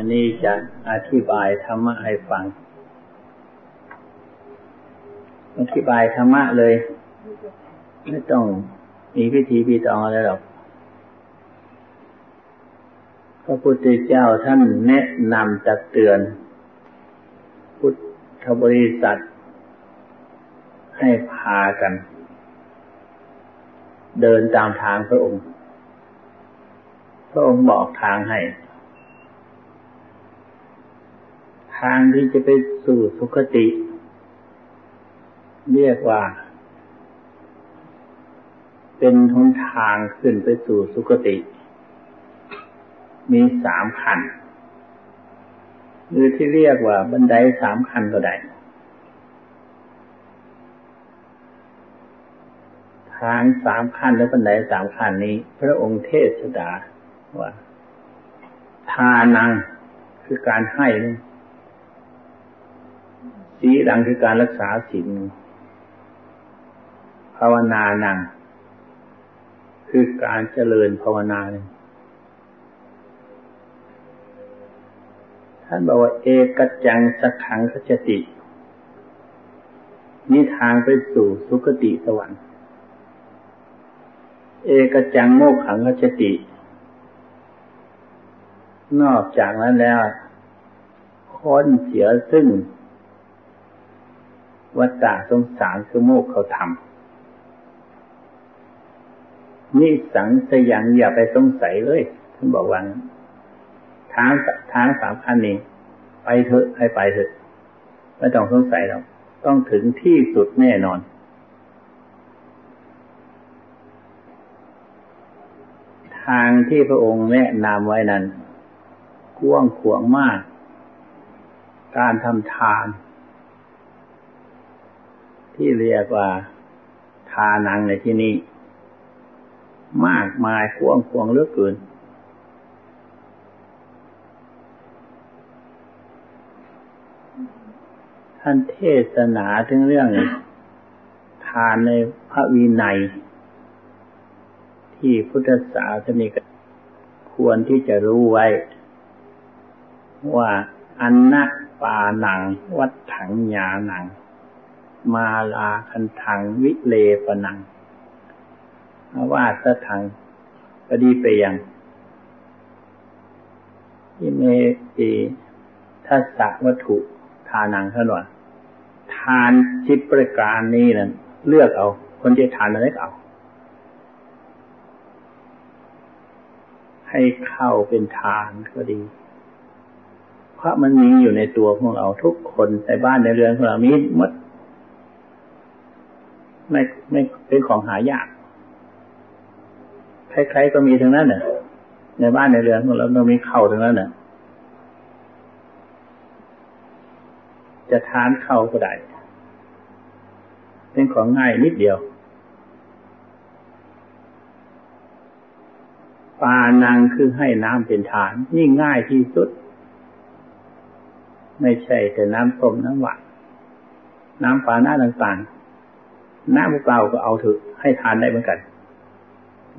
ไปนี้จะอธิบายธรรมะให้ฟัง อธิบายธรรมะเลย ไม่ต้องมีพิธีพิตองอะไรหรอก พระพุทธเจ้าท่านแนะนำตักเตือน พุทธบริษัท ให้พากัน เดินตามทางพระองค์ พระองค์บอกทางให้ ทางที่จะไปสู่สุคติ เรียกว่า เป็นหนทางขึ้นไปสู่สุคติ มีสามขั้นหรือที่เรียกว่าบันไดสามขั้นก็ได้ทางสามขั้นและบันไดสามขั้นนี้ พระองค์เทศดาว่า ทานังคือการให้ สีดังคือการรักษาศีลภาวนานัง คือการเจริญภาวนาเนี่ยท่านบอกว่าเอกจังสักขังสัจตินี่ทางไปสู่สุคติสวรรค์ เอกจังโมกขังสัจติ นอกจากนั้นแล้วค้นเสียซึ่ง วัฏฏะสงสารคือโมกเขาทำนี่สังสยังอย่าไปสงสัยเลยท่านบอกว่าทางทางสามพันนี้ ไปเถอะให้ไปเถอะไม่ต้องสงสัยหรอกต้องถึงที่สุดแน่นอน ทางที่พระองค์แนะนำไว้นั้นกว้างขวางมาก การทำทาน ที่เรียกว่าทานังในที่นี้ มากมายข่วงควงเลือกเกิน ท่านเทศนาถึงเรื่องทานในพระวินัย ที่พุทธศาสนิกควรที่จะรู้ไว้ ว่าอันนะปาหนัง วัดถังยาหนัง มาลาคันทังวิเลปนังว่าสถังปดีเปียงที่เมตีทัศวัตถุทานังเท่านั้นทานชิดประการนี้นั่นเลือกเอา คนที่ทานอะไรก็เอา ให้เข้าเป็นทานก็ดี เพราะมันมีอยู่ในตัวของเราทุกคนในบ้านในเรือนของเรามีหมด ไม่ไม่เป็นของหายากใครๆก็มีทั้งนั้นเนี่ยในบ้านในเรือนของเราต้องมีเข้าทั้งนั้นเนี่ยจะทานเข้าก็ได้ เป็นของง่ายนิดเดียวปานังคือให้น้ำเป็นฐาน นี่ง่ายที่สุด ไม่ใช่แต่น้ำต้มน้ำหวานน้ำปลาหน้าต่างๆ น้ำเปล่าก็เอาเถอะให้ทานได้เหมือนกัน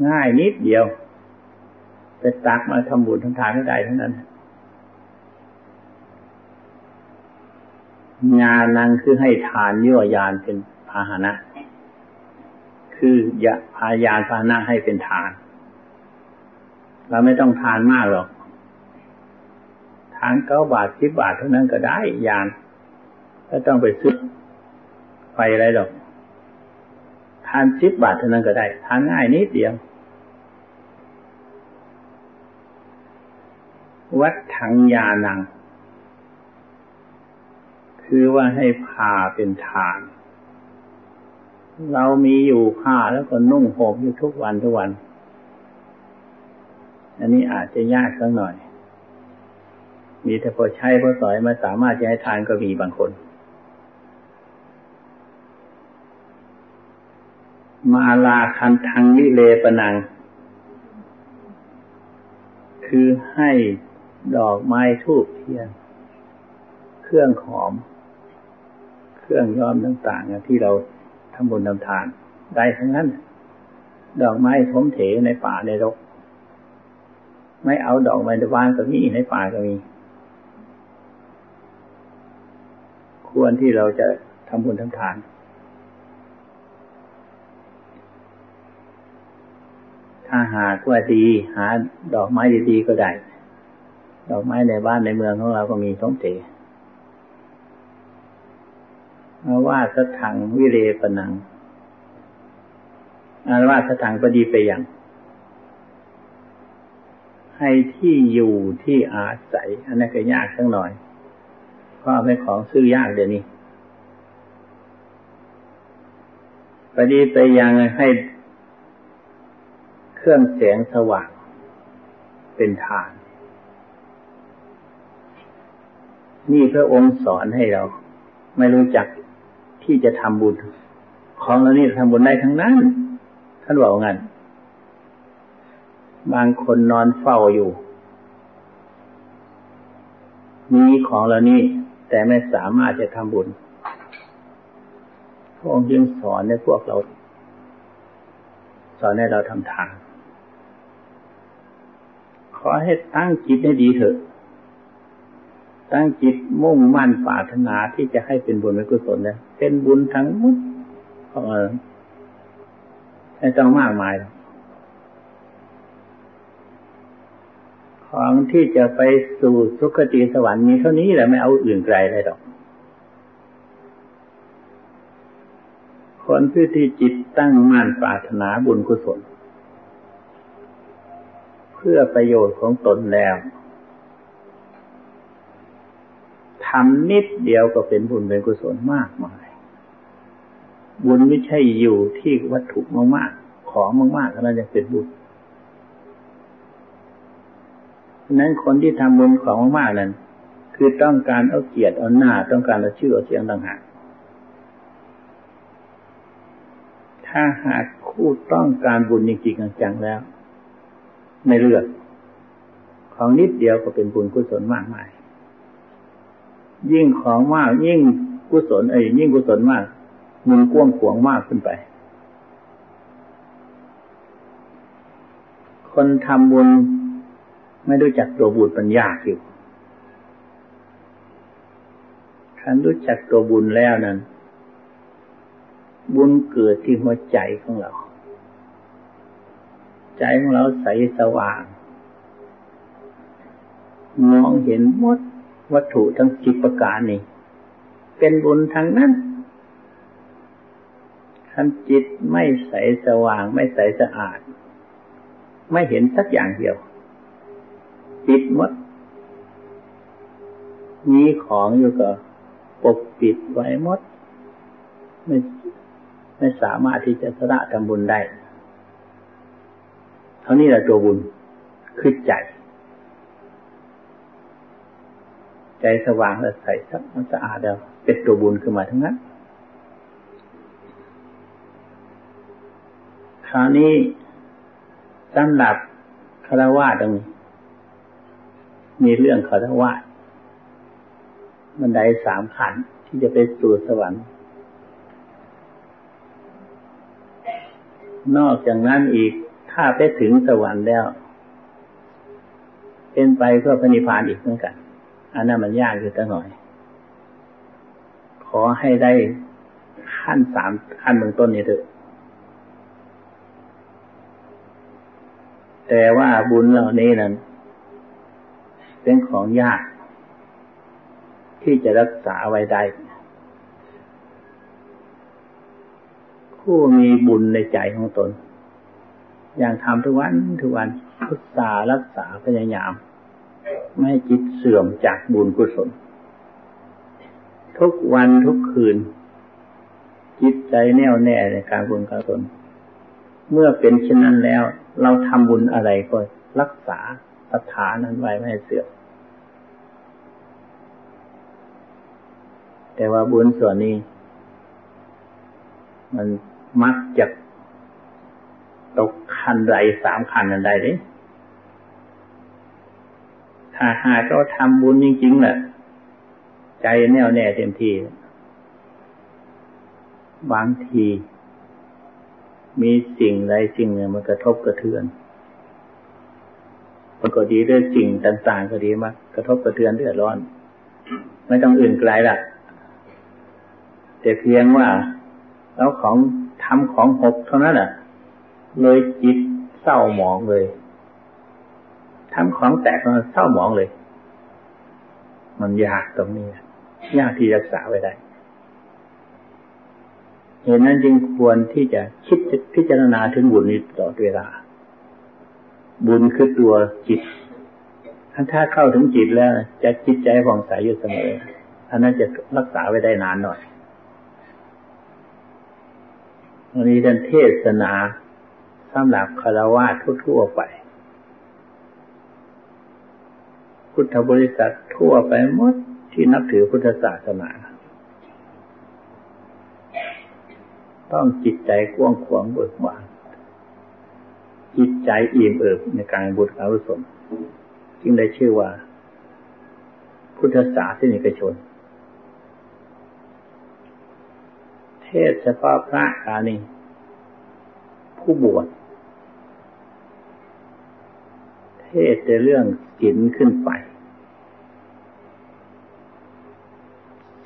ง่ายนิดเดียวไปตักมาทำบุญทำทานได้เทั้งนั้นงานนั้นคือให้ทานยั่วยานเป็นพาหนะ คืออย่าพายานพาหนะให้เป็นทาน เราไม่ต้องทานมากหรอก ทานเก้าบาทสิบบาทเท่านั้นก็ได้ยานไม่ต้องไปซื้อไฟอะไรหรอก ทานสิบบาทเท่านั้นก็ได้ ทานง่ายนิดเดียว วัดถังยานัง คือว่าให้ผ้าเป็นทาน เรามีอยู่ผ้าแล้วก็นุ่งห่มอยู่ทุกวันทุกวัน อันนี้อาจจะยากสักหน่อย มีแต่พอใช้พอสอยมาสามารถจะให้ทานก็มีบางคน มาลาคันทังนิเลปนัง คือให้ดอกไม้ทูบเทียน เครื่องหอม เครื่องย้อมต่างๆที่เราทำบุญทำทานได้ทั้งนั้น ดอกไม้ผมเถในป่าในรก ไม่เอาดอกไม้ในบ้านก็มีในป่าก็มี ควรที่เราจะทำบุญทำทาน ถ้าหากว่าดีหาดอกไม้ดีๆก็ได้ ดอกไม้ในบ้านในเมืองของเราก็มีท้องเตมาว่าสถังวิเรปนังอาว่าสถังก็ดีไปอย่าง ให้ที่อยู่ที่อาศัย อันนั้นก็ยากสักหน่อย เพราะเป็นของซื้อยากเดี๋ยวนี้ปดีไปยังให้ เครื่องแสงสว่าง เป็นฐาน นี่พระองค์สอนให้เรา ไม่รู้จักที่จะทำบุญ ของเรานี่ทำบุญได้ทั้งนั้น ท่านบอกงั้น บางคนนอนเฝ้าอยู่ มีของเรานี่แต่ไม่สามารถจะทำบุญพระองค์จึงสอนในพวกเรา สอนให้เราทำทาน ขอให้ตั้งจิตให้ดีเถอะ ตั้งจิตมุ่งมั่นปรารถนาที่จะให้เป็นบุญเป็นกุศลนะเป็นบุญทั้งหมดของเราไม่ต้องมากมายหรอกของที่จะไปสู่สุคติสวรรค์มีเท่านี้แหละไม่เอาอื่นไกลเลยหรอก คนที่ที่จิตตั้งมั่นปรารถนาบุญกุศล พื่อประโยชน์ของตนแล้วทำนิดเดียวก็เป็นบุญเป็นกุศลมากมาย บุญไม่ใช่อยู่ที่วัตถุมากๆ ของมากๆเท่านั้นจะเป็นบุญนั้นคนที่ทำบุญของมากๆนั้น คือต้องการเอาเกียรติเอาหน้า ต้องการเอาชื่อเอาเสียงต่างหากถ้าหากคู่ต้องการบุญจริงๆจังๆแล้ว ไม่เลือก ของนิดเดียวก็เป็นบุญกุศลมากมาย ยิ่งของมาก ยิ่งกุศลเอ้ยยิ่งกุศลมากมุนกว้างขวางมากขึ้นไป คนทำบุญไม่รู้จักตัวบุญปัญญาอยู่ท่านรู้จักตัวบุญแล้วนั้น บุญเกิดที่หัวใจของเรา ใจของเราใสสว่าง มองเห็นหมดวัตถุทั้งสิบประการนี้เป็นบุญทั้งนั้นท่านจิตไม่ใสสว่างไม่ใสสะอาด ไม่เห็นสักอย่างเดียวปิดมด มีของอยู่ก็ปกปิดไว้มด ไม่ไม่สามารถที่จะสละทำบุญได้านี้แหละตัวบุญคือใจ ใจสว่างและใสสักมันสะอาดแล้วเป็นตัวบุญขึ้นมาทั้งนั้นคราวนี้สำหรับคารวะตรงนี้มีเรื่องคารวะบันไดสามขันที่จะไปสู่สวรรค์ นอกจากนั้นอีก ถ้าไปถึงสวรรค์แล้ว เป็นไปเพื่อพระนิพพานอีกเหมือนกันอันนั้นมันยากอยู่ตั้งหน่อย ขอให้ได้ขั้นสามขั้นเบื้องต้นนี้เถอะแต่ว่าบุญเหล่านี้นั้น เป็นของยาก ที่จะรักษาไว้ได้ผู้มีบุญในใจของตน อย่างทำทุกวันทุกวันพุทธารักษาพยายาม ไม่ให้จิตเสื่อมจากบุญกุศล ทุกวันทุกคืน จิตใจแน่วแน่ในการบุญกุศลเมื่อเป็นเช่นนั้นแล้ว เราทำบุญอะไรก็รักษาสถานั้นไว้ไม่ให้เสื่อมแต่ว่าบุญส่วนนี้ มันมักจะตก คันใดสามคันนันใดเลยถ้าหากเราทำบุญจริงๆแหละใจแน่วแน่เต็มที่ บางที มีสิ่งใดสิ่งหนึ่งมันกระทบกระเทือนมันก็ดีด้วยสิ่งต่างๆก็ดีมากกระทบกระเทือนเดือดร้อน ไม่ต้องอื่นไกลละแต่เพียงว่าแล้วของทำของหกเท่านั้นอะ เลยจิตเศร้าหมองเลยทำของแตกมันเศร้าหมองเลย มันยากตรงนี้ยากที่รักษาไว้ได้เหตุนั้นจึงควรที่จะคิดพิจารณาถึงบุญนี้ตลอดเวลา บุญคือตัวจิตถ้าเข้าถึงจิตแล้ว จะจิตใจผ่องใสอยู่เสมออันนั้นจะรักษาไว้ได้นานหน่อยวันนี้ท่านเทศนา สำหรับคารวะทั่วๆไป พุทธบริษัททั่วไปหมดที่นับถือพุทธศาสนา ต้องจิตใจกว้างขวางเบิกบานจิตใจอิ่มเอิบในการบุญอาวุศนจึงได้ชื่อว่า พุทธศาสนิกชน เทศเฉพาะพระกานีผู้บวช เทศแต่เรื่องศีลขึ้นไป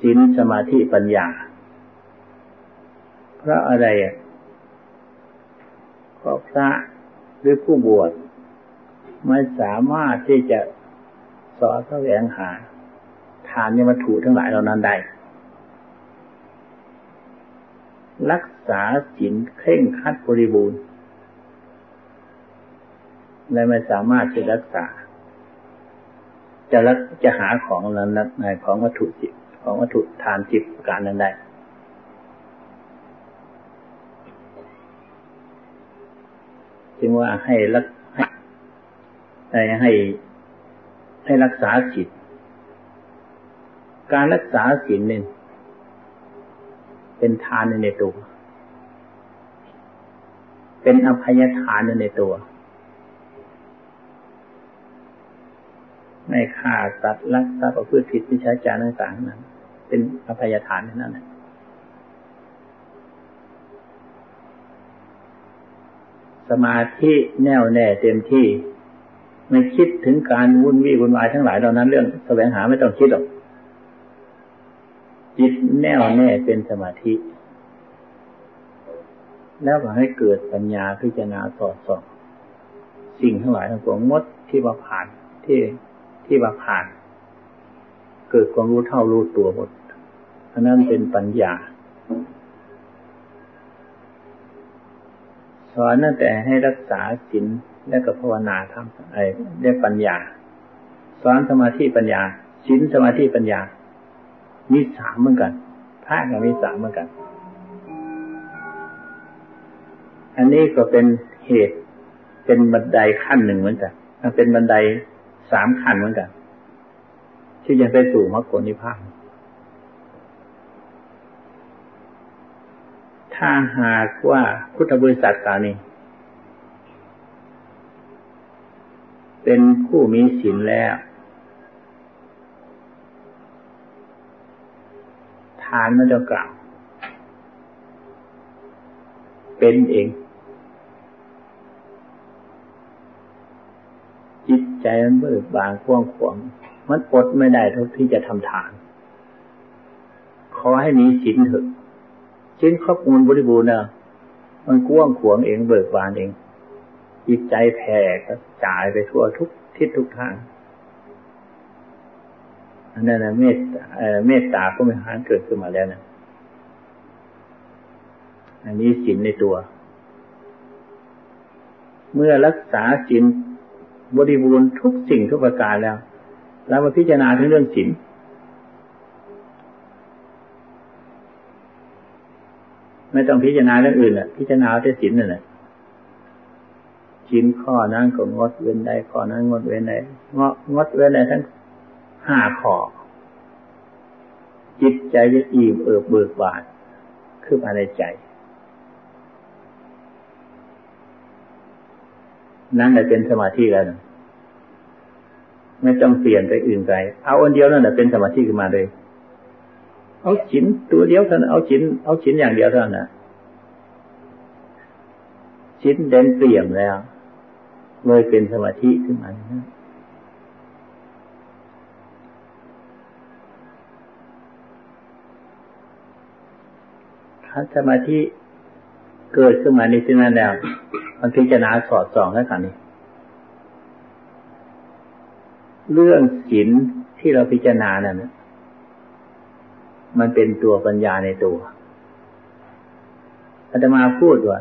ศีลสมาธิปัญญา เพราะอะไรอะเพราะพระหรือผู้บวชไม่สามารถที่จะสอนแสวงหา ทานยมถูทั้งหลายเหล่านั้นได้ รักษาศีลเคร่งคัดบริบูรณ์ และไม่สามารถจะรักษา จะรักจะหาของนั้นในของวัตถุจิต ของวัตถุทานจิตการนั้นได้จึงว่าให้รักให้ให้ให้รักษาจิต การรักษาศีลนี่เป็นทานในตัว เป็นอภัยทานในตัว ไม่ฆ่าสัตว์รักทรัพย์ประพฤติผิดวิชาจารต่างๆนั้น เป็นอภัยทานนั่นแหละสมาธิแน่วแน่เต็มที่ ไม่คิดถึงการวุ่นวี่วุ่นวายทั้งหลายเหล่านั้นเรื่องแสวงหาไม่ต้องคิดหรอกจิตแน่วแน่เป็นสมาธิ แล้วก็ให้เกิดปัญญาพิจารณาสอดส่อง สิ่งทั้งหลายทั้งปวงมดที่มาผ่านที่ ที่มาผ่าน เกิดความรู้เท่ารู้ตัวหมดอันนั้นเป็นปัญญาสอนนั่นแต่ให้รักษาศีลและก็ภาวนาทำไอ้ได้ปัญญา สอนสมาธิปัญญาศีลสมาธิปัญญา มีสามเหมือนกันพระก็มีสามเหมือนกัน อันนี้ก็เป็นเหตุเป็นบันไดขั้นหนึ่งเหมือนกันมันเป็นบันได สามขั้นเหมือนกัน ที่ยังไปสู่มรรคผลนิพพานถ้าหากว่าพุทธบริษัทกานี้ เป็นผู้มีศีลแล้ว ทานมันจะกล่าว เป็นเอง ใจมันเบิกบานกว้างขวางมันอดไม่ได้ทุกที่จะทำทาน ขอให้มีศีลเถอะศีลครอบงูบริบูรณ์นะมันกว้างขวางเองเบิกบานเองจิตใจแผ่กระจายไปทั่วทุกทิศทุกทางอันนั้นนะเมตเมตตาก็ไม่หานเกิดขึ้นมาแล้วนะอันนี้ศีลในตัว เมื่อรักษาศีล บริบูรณ์ทุกสิ่งทุกประการแล้วเรามาพิจารณาถึงเรื่องศีลไม่ต้องพิจารณาเรื่องอื่นอะพิจารณาแต่ศีลนั่นแหละชิ้นข้อนั้นก็งดเว้นได้ข้อนั้นงดเว้นได้งดงดเว้นได้ทั้งห้าข้อจิตใจจะอิ่มเอิบเบิกบานคือภายในใจ นั่นแหละเป็นสมาธิแล้วไม่ต้องเปลี่ยนไปอื่นไปเอาอันเดียวนั่นแหละเป็นสมาธิขึ้นมาเลย เอาชิ้นตัวเดียวเท่านั้นเอาชิ้นเอาชิ้นอย่างเดียวเท่านั้นนะชิ้นเด่นเปลี่ยมแล้ว เลยเป็นสมาธิขึ้นมานะถ้าสมาธิเกิดขึ้นมาในที่นั้นแล้ว มันพิจารณาสอดส่องแล้วกันนี่เรื่องศีลที่เราพิจารณานั่นมันเป็นตัวปัญญาในตัวอาตมาพูดว่า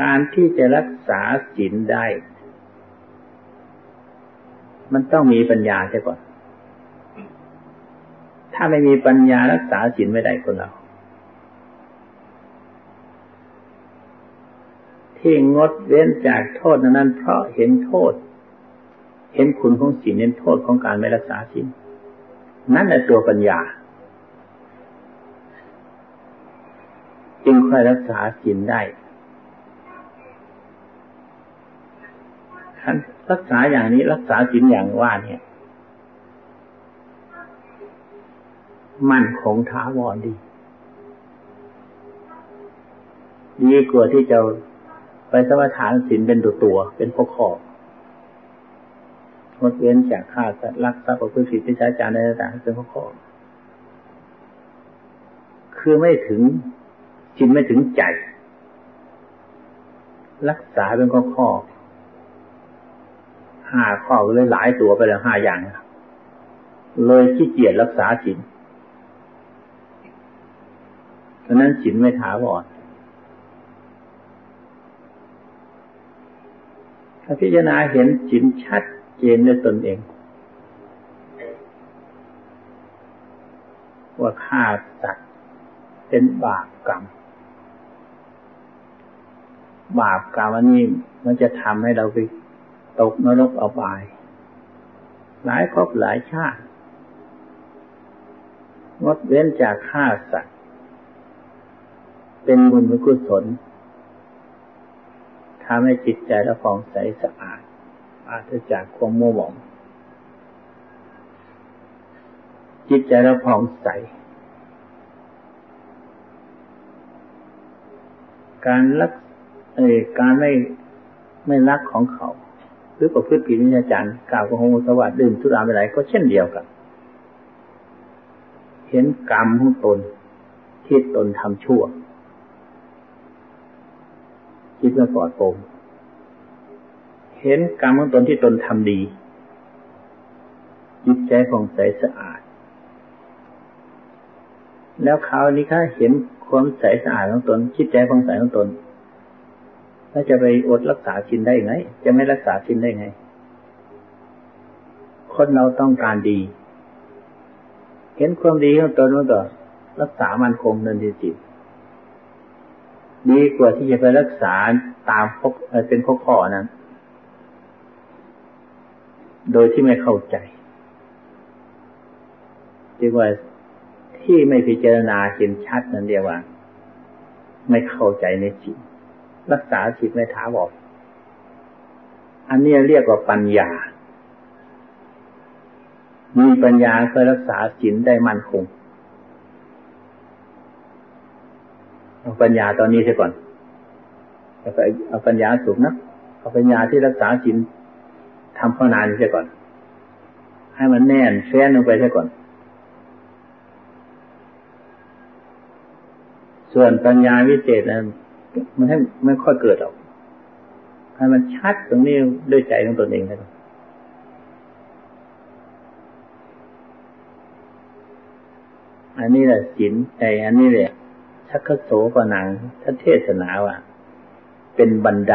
การที่จะรักษาศีลได้ มันต้องมีปัญญาใช่ก่อน ถ้าไม่มีปัญญารักษาศีลไม่ได้คนเรา ที่งดเว้นจากโทษนั้น เพราะเห็นโทษ เห็นคุณของศีลเห็นโทษของการไม่รักษาศีลนั่นแหละตัวปัญญา จึงค่อยรักษาศีลได้ขั้นรักษาอย่างนี้รักษาศีลอย่างว่าเนี่ย มั่นคงท้าวรดีดีกว่าที่จะ ไปสมถานศีลเป็นตัวตัว เป็นพวกขอบงดเว้นจากฆ่าสัตว์รักทรัพย์ประพฤติผิดพิจารณาในต่างๆเป็นพวกขอบคือไม่ถึงจิตไม่ถึงใจ รักษาเป็นข้อข้อห้าข้อเลยหลายตัวไปแล้วห้าอย่าง เลยขี้เกียจรักษาจิตเพราะนั้นจิตไม่ถาวร ถ้าพิจารณาเห็นจิตชัดเจนในตนเอง ว่าฆ่าสัตว์เป็นบาปกรรม บาปกรรมอันนี้มันจะทำให้เราไปตกนรกเอาไปหลายครอบหลายชาติงดเว้นจากฆ่าสัตว์ เป็นบุญเป็นกุศลำให้จิตใจเราฟองใสสะอาดอาจจากความมัวหมอง จิตใจเราฟองใส การรักเอการไม่ไม่รักของเขา หรือประพฤติผิดวิญญาณกล่าวโกหกสวัสดิ์ดื่มทุราไปไหนก็เช่นเดียวกันเห็นกรรมของตนที่ตนทำชั่ว คิดว่าปลอดโปร่งเห็นกรรมของตนที่ตนทำดี จิตใจผ่องใสสะอาด แล้วคราวนี้ข้าเห็นความใสสะอาดของตน จิตใจผ่องใสของตนแล้วจะไปอดรักษาชินได้ไง จะไม่รักษาชินได้ไง คนเราต้องการดี เห็นความดีของตนมันก็รักษามันคงเนันทีจิต ดีกว่าที่จะไปรักษาตามพกเป็นพกข้อนั้น โดยที่ไม่เข้าใจจึงว่าที่ไม่พิจารณาเห็นชัดนั่นเดียวว่า ไม่เข้าใจในจิต รักษาจิตไม่ท้าวรอันนี้เรียกว่าปัญญา มีปัญญาเพื่อรักษาจิตได้มั่นคง เอาปัญญาตอนนี้เสียก่อนเอาไปเอาปัญญาสูงนะเอาปัญญาที่รักษาจิตทำภาวนาเสียก่อน ให้มันแน่นแฟ้นลงไปเสียก่อน ส่วนปัญญาวิเศษนั้นมันให้ไม่ค่อยเกิดหรอกให้มันชัดตรงนี้ด้วยใจของตนเองนะอันนี้แหละสินใจอันนี้แหละ ชักโสปนังท่านเทศนาว่า เป็นบันได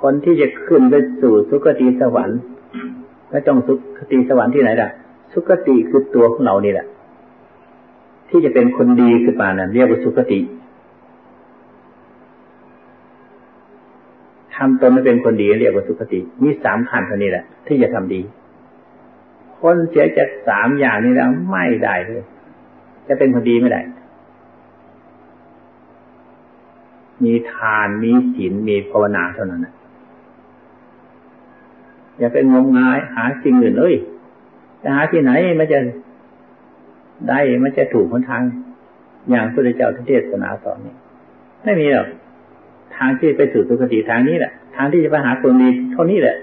คนที่จะขึ้นไปสู่สุคติสวรรค์ไม่ต้องสุคติสวรรค์ที่ไหนล่ะ สุคติคือตัวของเรานี่แหละ ที่จะเป็นคนดีขึ้นมานั่นเรียกว่าสุคติทำตนไม่เป็นคนดีเรียกว่าสุขติ มีสามขั้นเท่านี้แหละ ที่จะทำดี คนเสียจากสามอย่างนี้แล้วไม่ได้เลย จะเป็นคนดีไม่ได้ มีทานมีศีลมีภาวนาเท่านั้นนะอย่าไปงมงายหาสิ่งอื่นเลยจะหาที่ไหนมันจะได้มันจะถูกคนทาง อย่างพระเจ้าเทศนาสอนนี่ไม่มีหรอกทางที่ไปสู่สุคติทางนี้แหละ ทางที่จะไปหาคนดีเท่านี้แหละ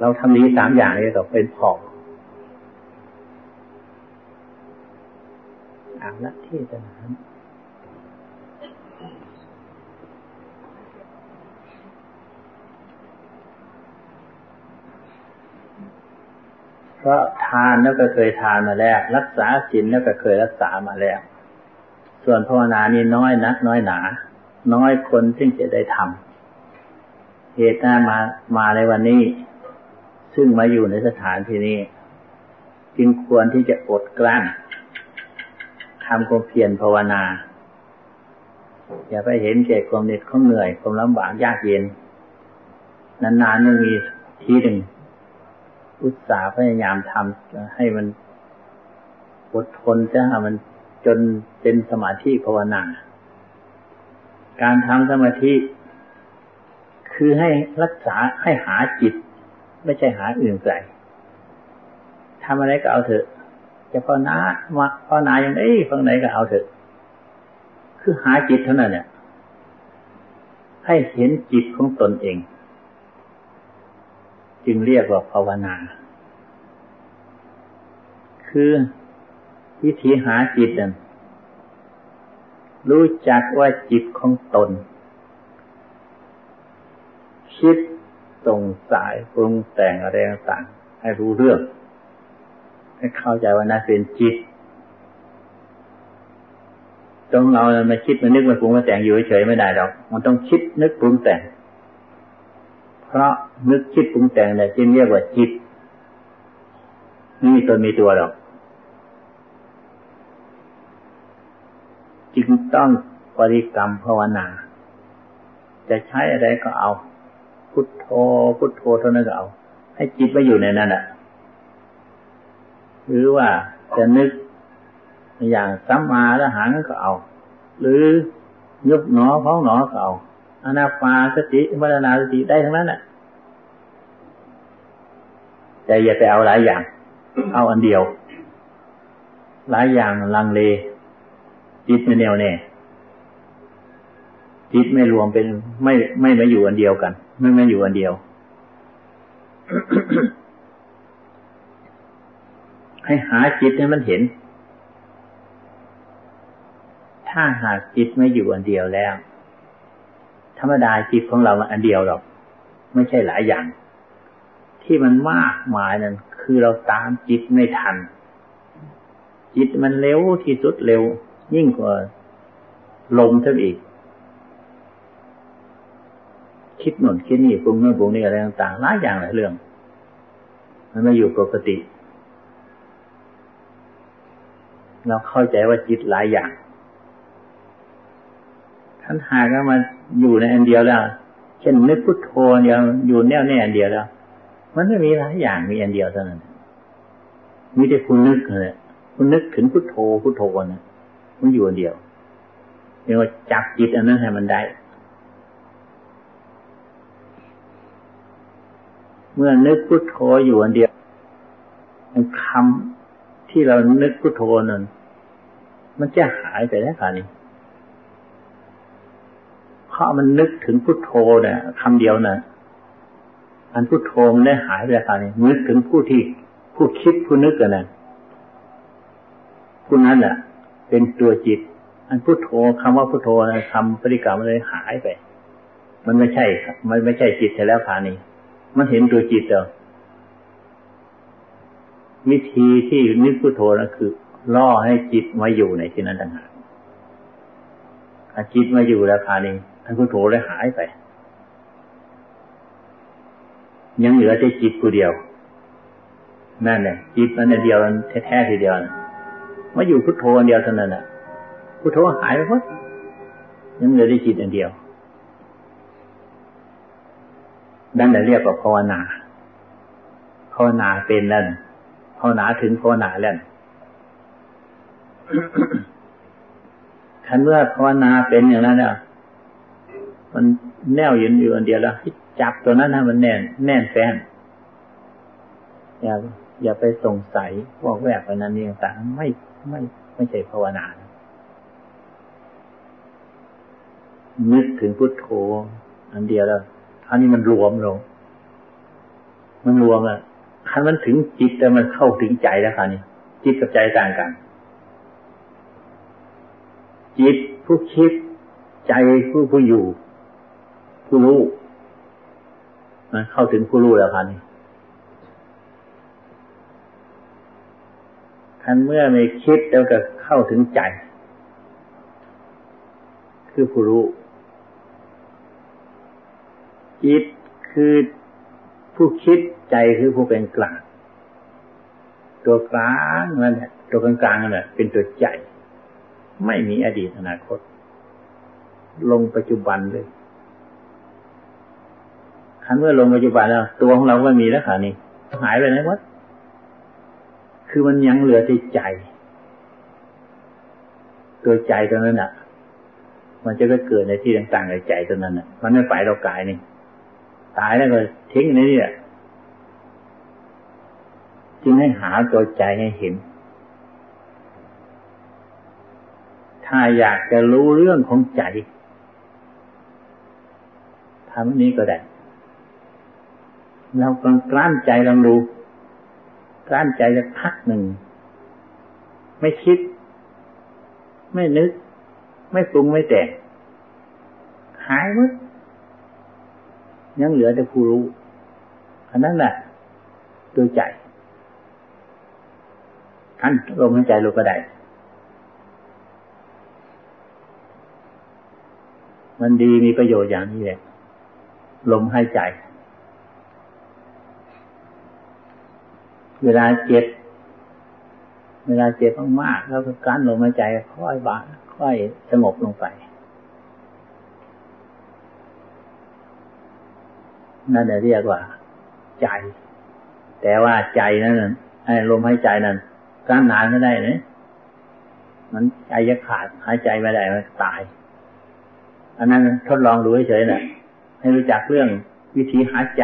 เราทำดีสามอย่างนี้ก็เป็นพอาละที่สนาเพราะทานแล้วก็เคยทานมาแล้ว รักษาศีลแล้วก็เคยรักษามาแล้ว ส่วนภาวนานี่น้อยนัก น้อยหนา น้อยคนซึ่งจะได้ทำเหตุนั้นมามาในวันนี้ ซึ่งมาอยู่ในสถานที่นี้ จึงควรที่จะอดกลั้น ทำความเพียรภาวนา อย่าไปเห็นเจ็บความเหน็ดความเหนื่อยความลำบากยากเย็น นานๆมันมีทีหนึ่งอุตสาห์พยายามทำให้มันอดทนจะห้มันจนเป็นสมาธิภาวนา การทำสมาธิ คือให้รักษาให้หาจิต ไม่ใช่หาอื่นไกลทำอะไรก็เอาเถอะ จะพอนามาพอนาอย่างไอ้ฟังไหนก็เอาเถอะ คือหาจิตเท่านั้นเนี่ยให้เห็นจิตของตนเอง จึงเรียกว่าภาวนา คือวิธีหาจิตนั้นรู้จักว่าจิตของตน คิดตรงสายปรุงแต่งอะไรต่างให้รู้เรื่อง เข้าใจว่านั่นเป็นจิตตรงเรามาคิดมานึกมาปรุงมาแต่งอยู่เฉยไม่ได้หรอก มันต้องคิดนึกปรุงแต่ง เพราะนึกคิดปรุงแต่งเนี่ยจึงเรียกว่าจิตไม่มีตนมีตัวหรอกจึงต้องปริกรรมภาวนา จะใช้อะไรก็เอา พุทโธพุทโธเท่านั้นก็เอา ให้จิตไปอยู่ในนั้นอะ หรือว่าจะนึกอย่างสัมมาละหังก็เอา หรือยกหนอพ้องหนอก็เอาอนาปาสติมรณาสติได้ทั้งนั้นแหละแต่อย่าไปเอาหลายอย่าง เอาอันเดียว หลายอย่างลังเล จิตไม่แน่วแน่จิตไม่รวมเป็นไม่ไม่มาอยู่อันเดียวกัน ไม่มาอยู่อันเดียว ให้หาจิตให้มันเห็น ถ้าหากจิตไม่อยู่อันเดียวแล้ว ธรรมดาจิตของเราอันเดียวหรอก ไม่ใช่หลายอย่าง ที่มันมากมายนั่นคือเราตามจิตไม่ทัน จิตมันเร็วที่สุดเร็ว ยิ่งกว่าลมท่านอีก คิดหนุนคิดนี่ปรุงนู่นปรุงนี่อะไรต่างๆหลายอย่างหลายเรื่อง มันไม่อยู่ปกติ เราเข้าใจว่าจิตหลายอย่างท่านหากมันอยู่ในอันเดียวแล้ว เช่นนึกพุทโธเดียวอยู่แน่วแน่อันเดียวแล้ว มันไม่มีหลายอย่างมีอันเดียวเท่านั้นมีแต่คุณนึกเลยคุณนึกถึงพุทโธพุทโธนะมันอยู่อันเดียวเรียกว่าจับจิตอันนั้นให้มันได้ เมื่อนึกพุทโธอยู่อันเดียวคำที่เรานึกพุทโธนั้น มันจะหายไปแล้วค่ะนี่เพราะมันนึกถึงพุทโธเนี่ยคำเดียวนะ่ะอันพุทโธมันได้หายไปแล้วค่ะนี่นึกถึงผู้ที่ผู้คิดผู้นึกกันนะผู้นั้นแหละเป็นตัวจิต อันพุทโธคำว่าพุทโธนะคำปริกรรมมันเลยหายไป มันไม่ใช่มันไม่ใช่จิตแล้วค่ะนี่มันเห็นตัวจิตเดียววิธีที่นึกพุทโธนั่นคือ ล่อให้จิตมาอยู่ในที่นั้นต่างหากถ้าจิตมาอยู่แล้วคานี้ท่านพุทโธเลยหายไป ยังเหลือแต่จิตผู้เดียว นั่นแหละจิตมันเดียวแท้ๆทีเดียวมาอยู่พุทโธอันเดียวเท่านั้นแหละพุทโธหายไปหมดยังเหลือแต่จิตอันเดียว นั่นแหละเรียกว่าภาวนา ภาวนาเป็นแล้วภาวนาถึงภาวนาแล้ว คันเมื่อภาวนาเป็นอย่างนั้นเนี่ยมันแน่วยืนอยู่อันเดียวแล้วจับตัวนั้นให้มันแน่น แน่นแฟนอย่าอย่าไปสงสัยพวกแวกไปนั้นนี่ต่างไม่ไม่ไม่ใช่ภาวนานึกถึงพุทโธอันเดียวแล้วอันนี้มันรวมลง มันรวมอะคันมันถึงจิตแต่มันเข้าถึงใจแล้วค่ะนี่จิตกับใจต่างกัน จิต ผู้คิดใจผู้ผู้อยู่ ผู้รู้นะเข้าถึงผู้รู้แล้วพันคันเมื่อไม่คิดแล้วก็เข้าถึงใจ คือผู้รู้จิตคือผู้คิดใจคือผู้เป็นกลาง ตัวกลางนั่นแหละตัวกลางกลางนั่นแหละเป็นตัวใจ ไม่มีอดีตอนาคต ลงปัจจุบันเลยคันเมื่อลงปัจจุบันแล้วตัวของเราก็มีแล้วค่ะนี่หายไปไหนวะคือมันยังเหลือที่ใจ ตัวใจตัวนั้นอะ มันจะไปเกิดในที่ต่างๆในใจตัวนั้นอะ มันไม่ไปเรากายนี่ตายแล้วก็ทิ้งในนี่แหละจึงให้หาตัวใจให้เห็น ถ้าอยากจะรู้เรื่องของใจทำนี้ก็ได้เรากลางกลั้นใจลองดูกลั้นใจจะพักหนึ่ง ไม่คิด ไม่นึก ไม่ปรุงไม่แต่งหายหมดยังเหลือแต่ผู้รู้อันนั้นแหละตัวใจท่านลมหายใจลงก็ได้ มันดีมีประโยชน์อย่างนี้แหละลมหายใจ เวลาเจ็บ เวลาเจ็บมากๆแล้วก็การลมหายใจค่อยบาค่อยสงบลงไป นั่นเรียกว่า ใจ แต่ว่าใจนั้นไอ้ลมหายใจนั้นการนานไม่ได้เนี่ยมันใจจะขาดหายใจไม่ได้มันตาย อันนั้นทดลองดูเฉยๆนะให้รู้จักเรื่องวิธีหายใจ